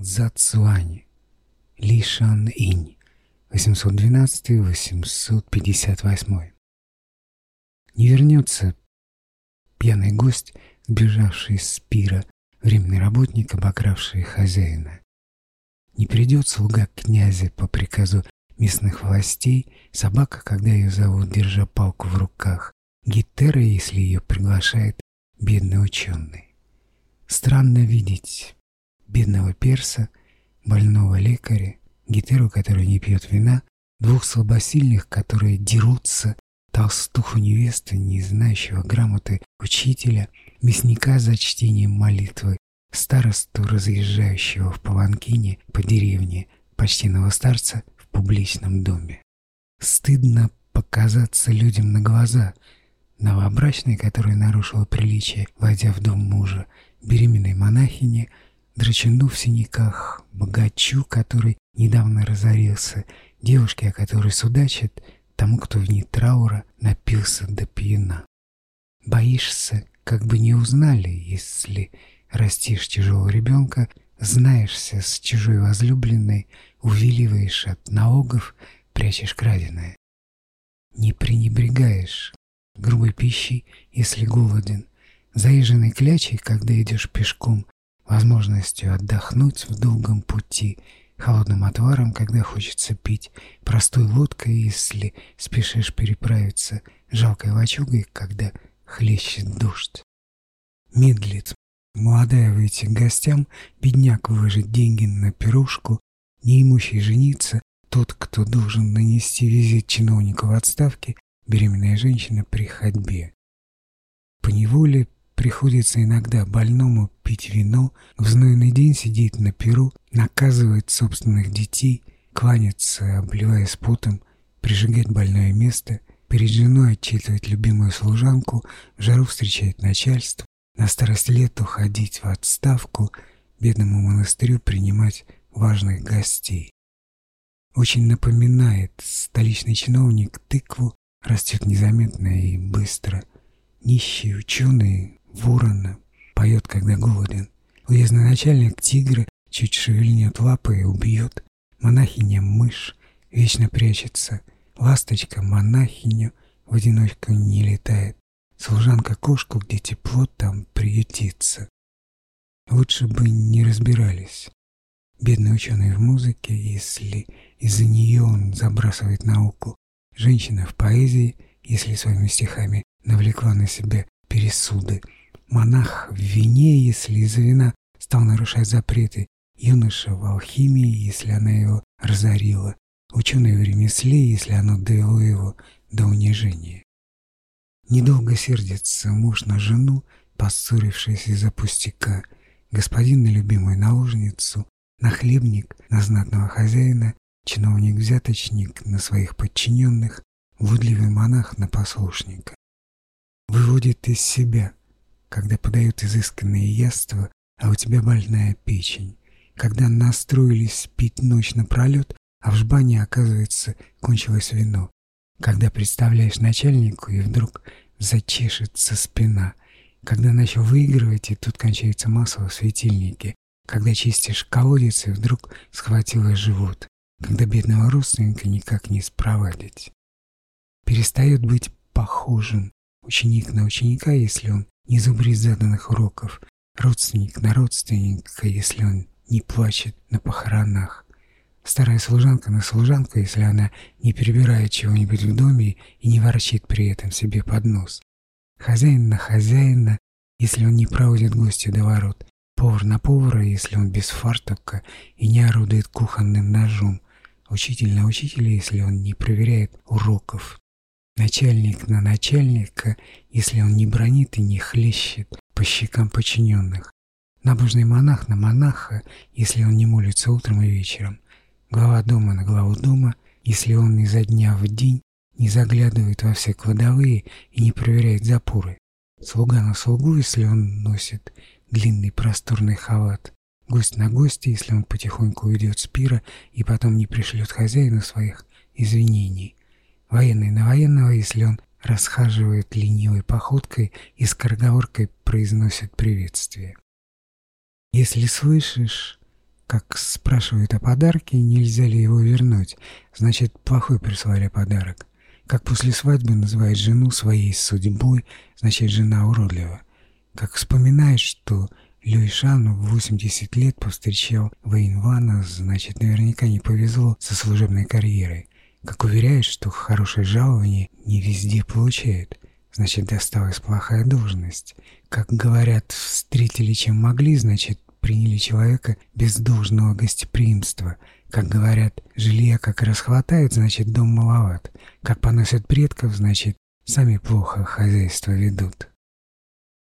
Цзацуань, Ли Шан Инь, 812-858. Не вернется пьяный гость, сбежавший с пира, временный работник, обокравший хозяина. Не придет слуга князя по приказу местных властей, собака, когда ее зовут, держа палку в руках, гитара, если ее приглашает бедный ученый. Странно видеть бедного перса, больного лекаря, гитеру, который не пьет вина, двух слабосильных, которые дерутся, толстуху невесты, не знающего грамоты учителя, мясника за чтением молитвы, старосту, разъезжающего в паланкине по деревне, почтенного старца в публичном доме. Стыдно показаться людям на глаза, новобрачной, которая нарушила приличие, войдя в дом мужа, беременной монахине – драчуну в синяках, богачу, который недавно разорился, девушке, о которой судачит, тому, кто в ней траура напился до пьяна. Боишься, как бы не узнали, если растишь тяжелого ребенка, знаешься с чужой возлюбленной, увиливаешь от налогов, прячешь краденое. Не пренебрегаешь грубой пищей, если голоден, заезженной клячей, когда идешь пешком, возможностью отдохнуть в долгом пути, холодным отваром, когда хочется пить, простой лодкой, если спешишь переправиться, жалкой лачугой, когда хлещет дождь. Медлит молодая выйти к гостям, бедняк выложит деньги на пирушку, неимущий жениться, тот, кто должен нанести визит чиновнику в отставке, беременная женщина при ходьбе. По неволе Приходится иногда больному пить вино, в знойный день сидеть на перу, наказывать собственных детей, кланяться, обливаясь потом, прижигать больное место, перед женой отчитывать любимую служанку, в жару встречать начальство, на старость лет уходить в отставку, бедному монастырю принимать важных гостей. Очень напоминает столичный чиновник тыкву, растет незаметно и быстро. Нищий ученый ворона, поет, когда голоден. Уездный начальник тигра чуть шевельнет лапы и убьет. Монахиня мышь вечно прячется. Ласточка монахиню в одиночку не летает. Служанка кошку, где тепло, там приютится. Лучше бы не разбирались. Бедный ученый в музыке, если из-за нее он забрасывает науку. Женщина в поэзии, если своими стихами навлекла на себя пересуды. Монах в вине, если из-за вина стал нарушать запреты, юноша в алхимии, если она его разорила, ученый в ремесле, если оно довело его до унижения. Недолго сердится муж на жену, поссорившись из-за пустяка, господин на любимую наложницу, нахлебник на знатного хозяина, чиновник-взяточник на своих подчиненных, вудливый монах на послушника. Выводит из себя – когда подают изысканные яства, а у тебя больная печень, когда настроились пить ночь напролет, а в жбане, оказывается, кончилось вино, когда представляешь начальнику, и вдруг зачешется спина, когда начал выигрывать, и тут кончается масло в светильнике, когда чистишь колодец, и вдруг схватило живот, когда бедного родственника никак не спровадить. Перестает быть похожим ученик на ученика, если он не зубрит заданных уроков, родственник на родственника, если он не плачет на похоронах, старая служанка на служанку, если она не перебирает чего-нибудь в доме и не ворчит при этом себе под нос, хозяин на хозяина, если он не проводит гостя до ворот, повар на повара, если он без фартука и не орудует кухонным ножом, учитель на учителя, если он не проверяет уроков, Начальник на начальника, если он не бронит и не хлещет по щекам подчиненных. Набожный монах на монаха, если он не молится утром и вечером. Глава дома на главу дома, если он изо дня в день не заглядывает во все кладовые и не проверяет запоры. Слуга на слугу, если он носит длинный просторный халат. Гость на гостя, если он потихоньку уйдет с пира и потом не пришлет хозяину своих извинений военный на военного, если он расхаживает ленивой походкой и скороговоркой произносит приветствие. Если слышишь, как спрашивают о подарке, нельзя ли его вернуть, значит, плохой прислали подарок. Как после свадьбы называет жену своей судьбой, значит, жена уродлива. Как вспоминает, что Люишан в 80 лет повстречал Вейнвана, значит, наверняка не повезло со служебной карьерой. Как уверяет, что хорошее жалование не везде получает, значит, досталась плохая должность. Как говорят, встретили чем могли, значит, приняли человека без должного гостеприимства. Как говорят, жилья как раз хватает, значит, дом маловат. Как поносят предков, значит, сами плохо хозяйство ведут.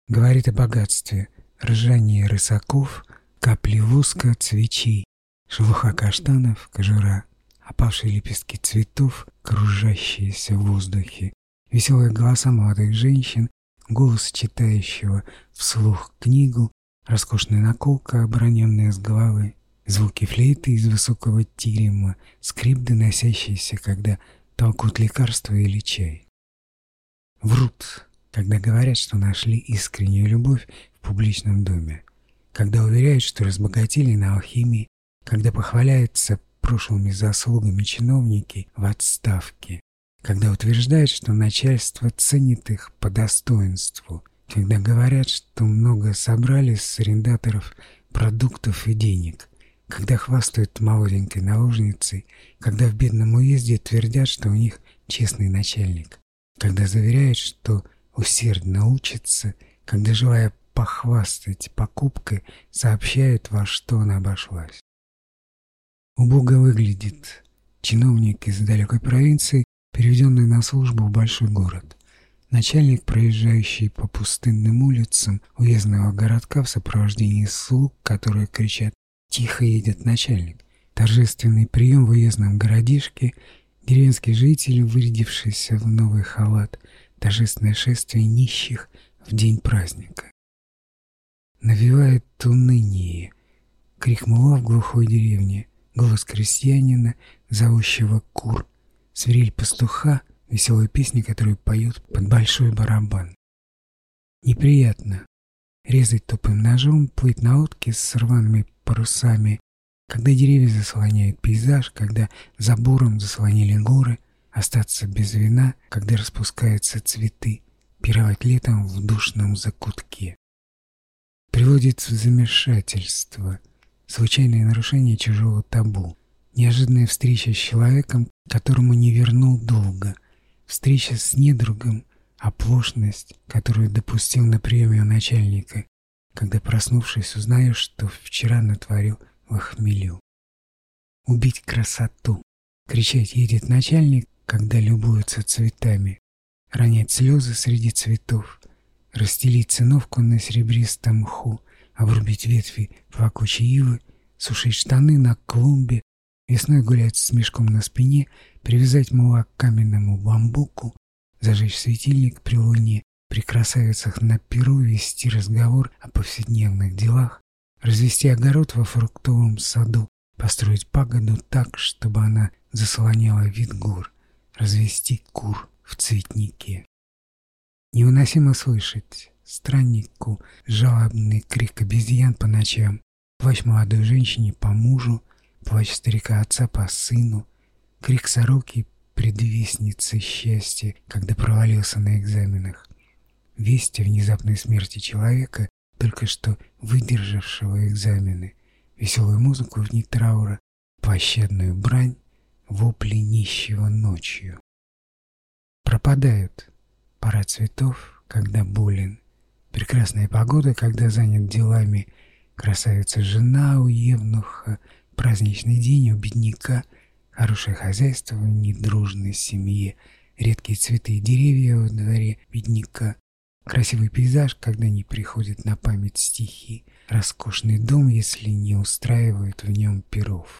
Говорит о богатстве, ржание рысаков, капли воска, свечей, шелуха каштанов, кожура, опавшие лепестки цветов, кружащиеся в воздухе, веселые голоса молодых женщин, голос читающего вслух книгу, роскошная наколка, оброненная с головы, звуки флейты из высокого тирема, скрип, доносящийся, когда толкут лекарства или чай. Врут, когда говорят, что нашли искреннюю любовь в публичном доме, когда уверяют, что разбогатели на алхимии, когда похваляются прошлыми заслугами чиновники в отставке, когда утверждают, что начальство ценит их по достоинству, когда говорят, что много собрали с арендаторов продуктов и денег, когда хвастают молоденькой наложницей, когда в бедном уезде твердят, что у них честный начальник, когда заверяют, что усердно учатся, когда, желая похвастать покупкой, сообщают, во что она обошлась. Убого выглядит чиновник из далекой провинции, переведенный на службу в большой город. Начальник, проезжающий по пустынным улицам уездного городка в сопровождении слуг, которые кричат «Тихо едет начальник!» Торжественный прием в уездном городишке, деревенский житель, вырядившийся в новый халат, торжественное шествие нищих в день праздника. Навевает уныние, крик мула в глухой деревне, голос крестьянина, зовущего кур, свирель пастуха, веселые песни, которые поют под большой барабан. Неприятно резать тупым ножом, плыть на лодке с рваными парусами, когда деревья заслоняют пейзаж, когда забором заслонили горы, остаться без вина, когда распускаются цветы, пировать летом в душном закутке. Приводит в замешательство случайное нарушение чужого табу, неожиданная встреча с человеком, которому не вернул долга, встреча с недругом, оплошность, которую допустил на приеме у начальника, когда, проснувшись, узнаешь, что вчера натворил в хмелю. Убить красоту, кричать едет начальник, когда любуются цветами, ронять слезы среди цветов, расстелить циновку на серебристом мху, обрубить ветви плакучей ивы, сушить штаны на клумбе, весной гулять с мешком на спине — привязать мула к каменному бамбуку, зажечь светильник при луне, при красавицах на перу вести разговор о повседневных делах, развести огород во фруктовом саду, построить пагоду так, чтобы она заслоняла вид гор, развести кур в цветнике. Невыносимо слышать страннику. Жалобный крик обезьян по ночам, плач молодой женщине по мужу, плач старика отца по сыну, Крик сороки предвестницы счастья, когда провалился на экзаменах. Весть о внезапной смерти человека, только что выдержавшего экзамены, веселую музыку в дни траура, площадную брань, вопли нищего ночью. Пропадают пора цветов, когда болен, прекрасная погода, когда занят делами, красавица жена у евнуха, праздничный день у бедняка — Хорошее хозяйство в недружной семье, редкие цветы и деревья во дворе бедняка, красивый пейзаж, когда не приходит на память стихи, роскошный дом, если не устраивают в нем перов.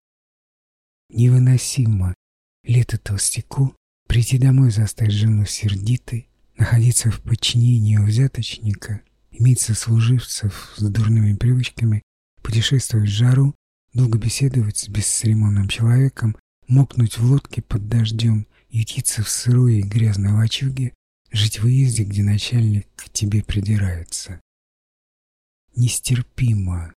Невыносимо. Лето толстяку, прийти домой застать жену сердитой, находиться в подчинении у взяточника, иметь сослуживцев с дурными привычками, путешествовать в жару, долго беседовать с бесцеремонным человеком, мокнуть в лодке под дождем, ютиться в сырой и грязной лачуге, жить в уезде, где начальник к тебе придирается. Нестерпимо,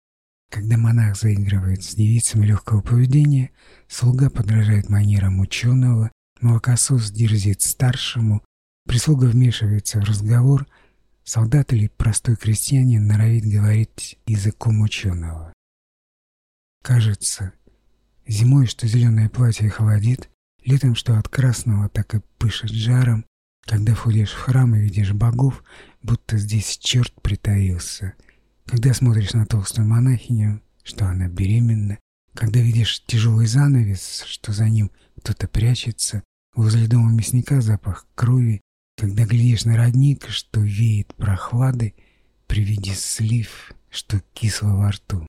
Когда монах заигрывает с девицами легкого поведения, слуга подражает манерам ученого, молокосос дерзит старшему, прислуга вмешивается в разговор, солдат или простой крестьянин норовит говорить языком ученого. Кажется, зимой, что зеленое платье холодит, летом, что от красного так и пышет жаром, когда входишь в храм и видишь богов, будто здесь черт притаился. Когда смотришь на толстую монахиню, что она беременна, когда видишь тяжелый занавес, что за ним кто-то прячется, возле дома мясника запах крови, когда глядишь на родник, что веет прохладой, при виде слив, что кисло во рту.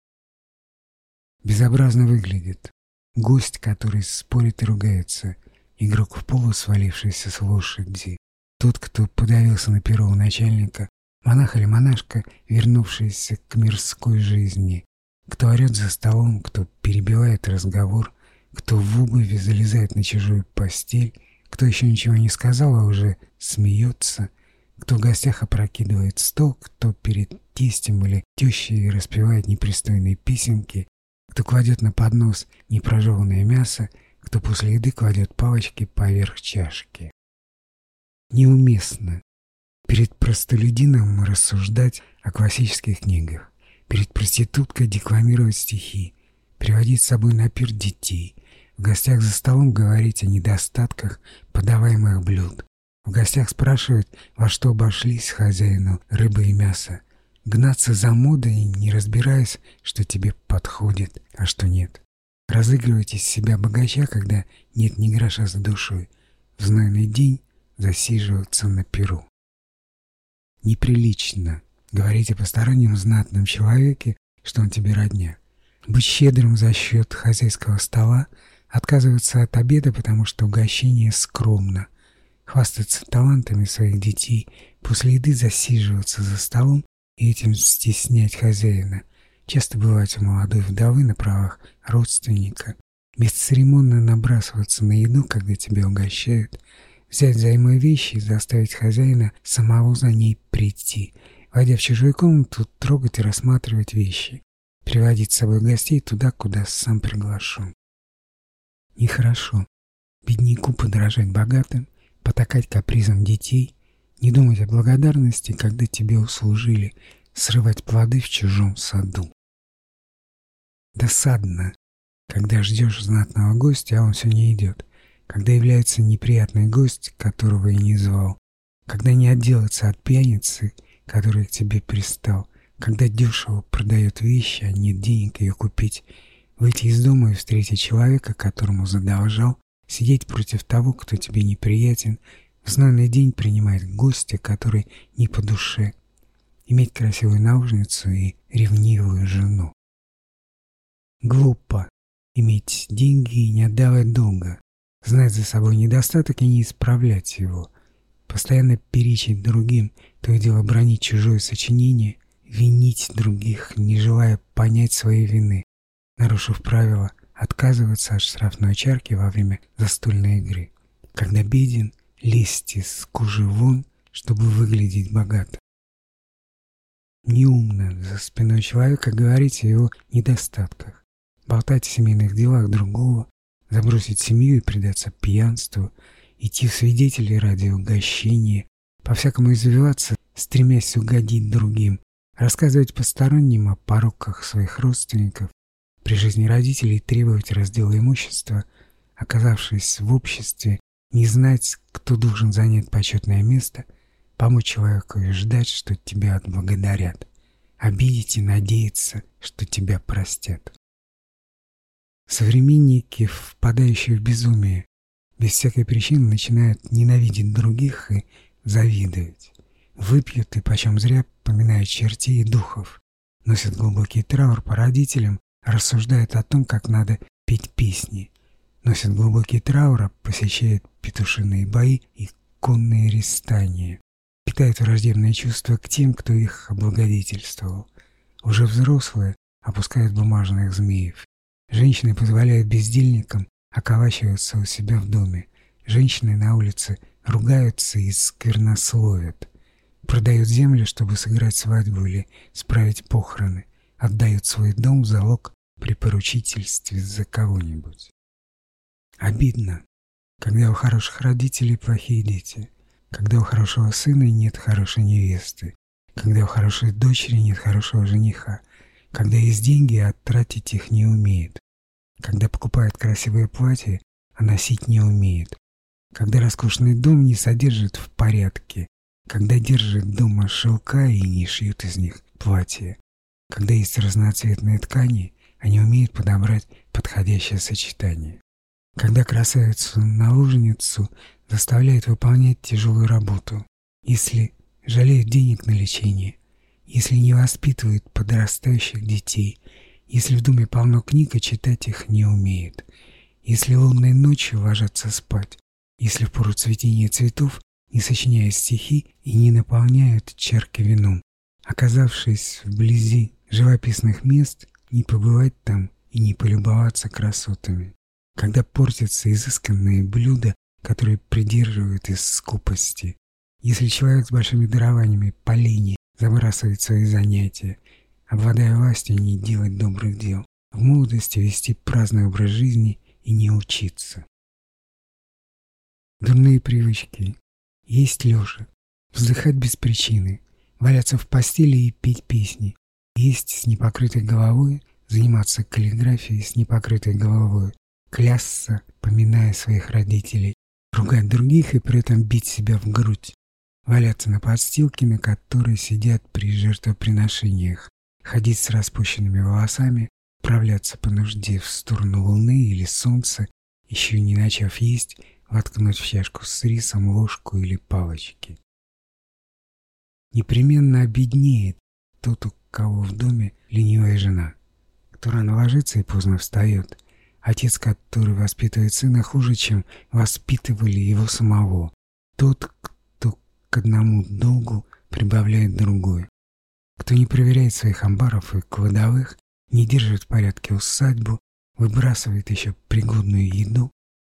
Безобразно выглядит. Гость, который спорит и ругается, игрок в полу, свалившийся с лошади, тот, кто подавился на перо у начальника, монах или монашка, вернувшийся к мирской жизни, кто орет за столом, кто перебивает разговор, кто в обуви залезает на чужую постель, кто еще ничего не сказал, а уже смеется, кто в гостях опрокидывает стол, кто перед тестем или тещей распевает непристойные песенки, кто кладет на поднос непрожеванное мясо, кто после еды кладет палочки поверх чашки. Неуместно перед простолюдином рассуждать о классических книгах, перед проституткой декламировать стихи, приводить с собой на пир детей, в гостях за столом говорить о недостатках подаваемых блюд, в гостях спрашивать, во что обошлись хозяину рыбы и мясо, гнаться за модой, не разбираясь, что тебе подходит, а что нет. Разыгрывать из себя богача, когда нет ни гроша за душой. В знойный день засиживаться на перу. Неприлично говорить о постороннем знатном человеке, что он тебе родня. Быть щедрым за счет хозяйского стола, отказываться от обеда, потому что угощение скромно, хвастаться талантами своих детей, после еды засиживаться за столом и этим стеснять хозяина, часто бывать у молодой вдовы на правах родственника, бесцеремонно набрасываться на еду, когда тебя угощают, взять взаймы вещи и заставить хозяина самого за ней прийти, войдя в чужую комнату, трогать и рассматривать вещи, приводить с собой гостей туда, куда сам приглашен. Нехорошо. Бедняку подражать богатым, потакать капризам детей, не думать о благодарности, когда тебе услужили, срывать плоды в чужом саду. Досадно, когда ждешь знатного гостя, а он все не идет, когда является неприятный гость, которого и не звал, когда не отделаться от пьяницы, который к тебе пристал, когда дешево продает вещи, а нет денег ее купить, выйти из дома и встретить человека, которому задолжал, сидеть против того, кто тебе неприятен, в знойный день принимать гостя, который не по душе, иметь красивую наложницу и ревнивую жену. Глупо иметь деньги и не отдавать долга, знать за собой недостаток и не исправлять его, постоянно перечить другим, то и дело бронить чужое сочинение, винить других, не желая понять своей вины, нарушив правила, отказываться от штрафной чарки во время застольной игры. Когда беден, лезть из кожи вон, чтобы выглядеть богато. Неумно за спиной человека говорить о его недостатках, болтать о семейных делах другого, забросить семью и предаться пьянству, идти в свидетели ради угощения, по-всякому извиваться, стремясь угодить другим, рассказывать посторонним о пороках своих родственников, при жизни родителей требовать раздела имущества, оказавшись в обществе, не знать, кто должен занять почетное место, помочь человеку и ждать, что тебя отблагодарят, обидеть и надеяться, что тебя простят. Современники, впадающие в безумие, без всякой причины начинают ненавидеть других и завидовать. Выпьют и почем зря поминают чертей и духов, носят глубокий траур по родителям, рассуждают о том, как надо петь песни, носят глубокий траур, а посещают петушиные бои и конные рестания, питают враждебное чувство к тем, кто их облагодетельствовал. Уже взрослые опускают бумажных змеев, Женщины позволяют бездельникам околачиваться у себя в доме. Женщины на улице ругаются и сквернословят. Продают землю, чтобы сыграть свадьбу или справить похороны. отдают свой дом в залог при поручительстве за кого-нибудь. Обидно, когда у хороших родителей плохие дети, когда у хорошего сына нет хорошей невесты, когда у хорошей дочери нет хорошего жениха, когда есть деньги, а тратить их не умеет, когда покупает красивое платье, а носить не умеет, когда роскошный дом не содержит в порядке, когда держит дома шелка и не шьют из них платья, когда есть разноцветные ткани, они умеют подобрать подходящее сочетание. Когда красавицу-наложницу заставляет выполнять тяжелую работу, если жалеют денег на лечение, если не воспитывают подрастающих детей, если в доме полно книг, а читать их не умеет, если лунной ночью ложатся спать, если в пору цветения цветов не сочиняют стихи и не наполняют чарки вином, оказавшись вблизи живописных мест, не побывать там и не полюбоваться красотами. Когда портятся изысканные блюда, которые придерживают из скупости. Если человек с большими дарованиями по линии забрасывает свои занятия, обладая властью не делать добрых дел, в молодости вести праздный образ жизни и не учиться. Дурные привычки. Есть лежа, вздыхать без причины, валяться в постели и петь песни, есть с непокрытой головой, заниматься каллиграфией с непокрытой головой, клясться, поминая своих родителей, ругать других и при этом бить себя в грудь, валяться на подстилке, на которой сидят при жертвоприношениях, ходить с распущенными волосами, отправляться по нужде в сторону луны или солнца, еще не начав есть, воткнуть в чашку с рисом ложку или палочки. Непременно обеднеет тот, у кого в доме ленивая жена, кто рано ложится и поздно встает, отец, который воспитывает сына хуже, чем воспитывали его самого, тот, кто к одному долгу прибавляет другой, кто не проверяет своих амбаров и кладовых, не держит в порядке усадьбу, выбрасывает еще пригодную еду,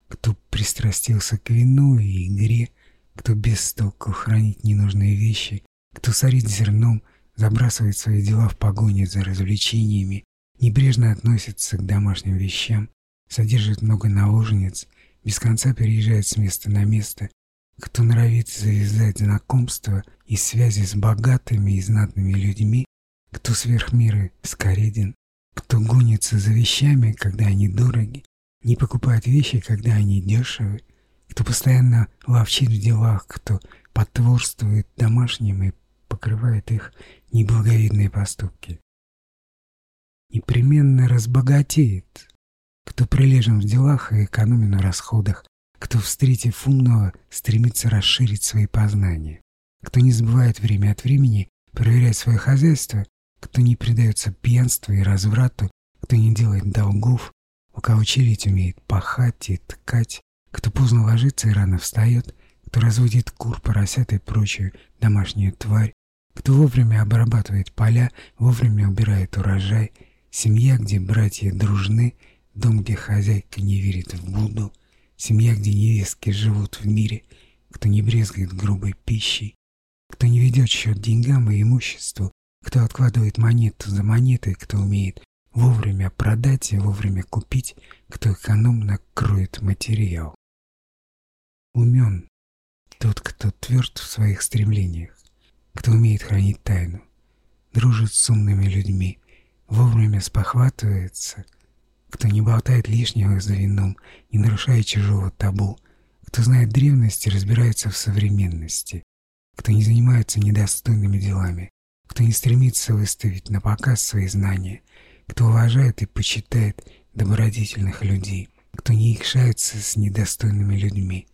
кто пристрастился к вину и игре, кто без толку хранит ненужные вещи, кто сорит зерном, забрасывает свои дела в погоне за развлечениями, небрежно относится к домашним вещам, содержит много наложниц, без конца переезжает с места на место, кто норовит завязать знакомства и связи с богатыми и знатными людьми, кто сверх мира скореден, кто гонится за вещами, когда они дороги, не покупает вещи, когда они дешевы, кто постоянно ловчит в делах, кто потворствует домашним и покрывает их неблаговидные поступки. Непременно разбогатеет, кто прилежен в делах и экономен на расходах, кто, встретив умного, стремится расширить свои познания, кто не забывает время от времени проверять свое хозяйство, кто не предается пьянству и разврату, кто не делает долгов, у кого челядь умеет пахать и ткать, кто поздно ложится и рано встает, кто разводит кур, поросят и прочую домашнюю тварь, кто вовремя обрабатывает поля, вовремя убирает урожай, семья, где братья дружны, дом, где хозяйка не верит в Будду, семья, где невестки живут в мире, кто не брезгает грубой пищей, кто не ведет счет деньгам и имуществу, кто откладывает монету за монетой, кто умеет вовремя продать и вовремя купить, кто экономно кроет материал. Умен тот, кто тверд в своих стремлениях, кто умеет хранить тайну, дружит с умными людьми, вовремя спохватывается, кто не болтает лишнего за вином, не нарушая чужого табу, кто знает древность и разбирается в современности, кто не занимается недостойными делами, кто не стремится выставить на показ свои знания, кто уважает и почитает добродетельных людей, кто не икшается с недостойными людьми,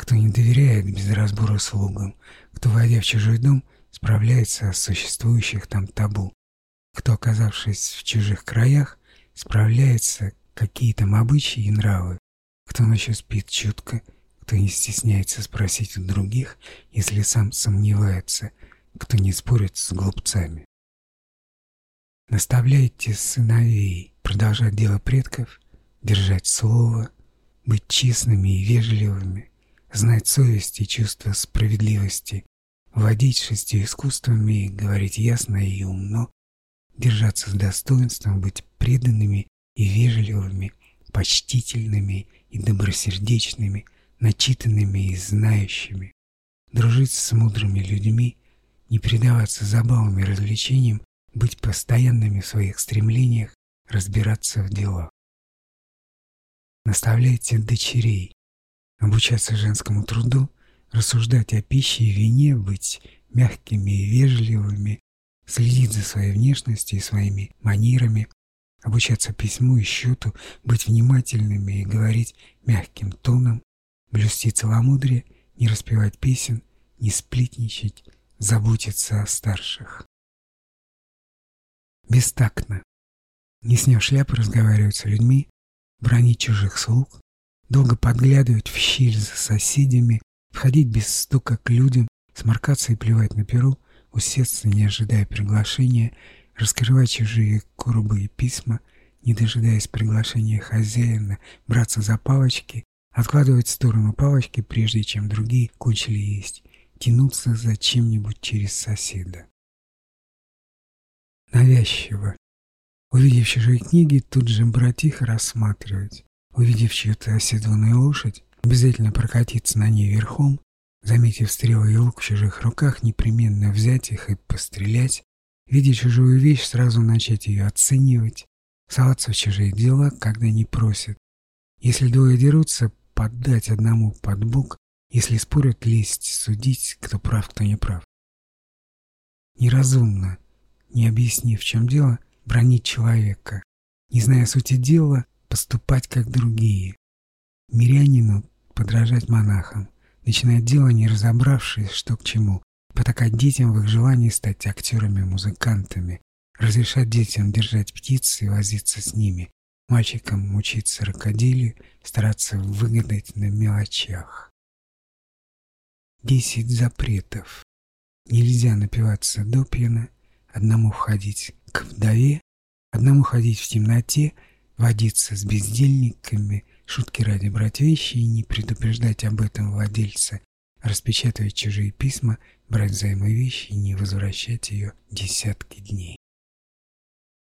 кто не доверяет без разбора слугам, кто, войдя в чужой дом, справляется с существующих там табу, кто, оказавшись в чужих краях, справляется какие там обычаи и нравы, кто ночью спит чутко, кто не стесняется спросить у других, если сам сомневается, кто не спорит с глупцами. Наставляйте сыновей продолжать дело предков, держать слово, быть честными и вежливыми, знать совесть и чувство справедливости, владеть шестью искусствами, говорить ясно и умно, держаться с достоинством, быть преданными и вежливыми, почтительными и добросердечными, начитанными и знающими, дружить с мудрыми людьми, не предаваться забавам и развлечениям, быть постоянными в своих стремлениях, разбираться в делах. Наставляйте дочерей обучаться женскому труду, рассуждать о пище и вине, быть мягкими и вежливыми, следить за своей внешностью и своими манерами, обучаться письму и счету, быть внимательными и говорить мягким тоном, блюсти целомудрие, не распевать песен, не сплетничать, заботиться о старших. Бестактно. Не сняв шляпы, разговаривать с людьми, бронить чужих слуг, долго подглядывать в щель за соседями, входить без стука к людям, сморкаться и плевать на перу, усесться, не ожидая приглашения, раскрывать чужие коробы и письма, не дожидаясь приглашения хозяина, браться за палочки, откладывать в сторону палочки, прежде чем другие кончили есть, тянуться за чем-нибудь через соседа. Навязчиво. Увидев чужие книги, тут же брать их рассматривать. Увидев чью-то оседланную лошадь, обязательно прокатиться на ней верхом, заметив стрелы и лук в чужих руках, непременно взять их и пострелять, видя чужую вещь, сразу начать ее оценивать, соваться в чужие дела, когда не просят. Если двое дерутся, поддать одному под бок, если спорят, лезть, судить, кто прав, кто не прав. Неразумно, не объяснив, в чем дело, бронить человека, не зная сути дела, поступать как другие. Мирянину подражать монахам, начинать дело, не разобравшись, что к чему, потакать детям в их желании стать актерами-музыкантами, разрешать детям держать птиц и возиться с ними, мальчикам учиться рукоделию, стараться выгадать на мелочах. Десять запретов. Нельзя напиваться до пьяна, одному входить к вдове, одному ходить в темноте, водиться с бездельниками, шутки ради брать вещи и не предупреждать об этом владельца, распечатывать чужие письма, брать взаймы вещи и не возвращать ее десятки дней.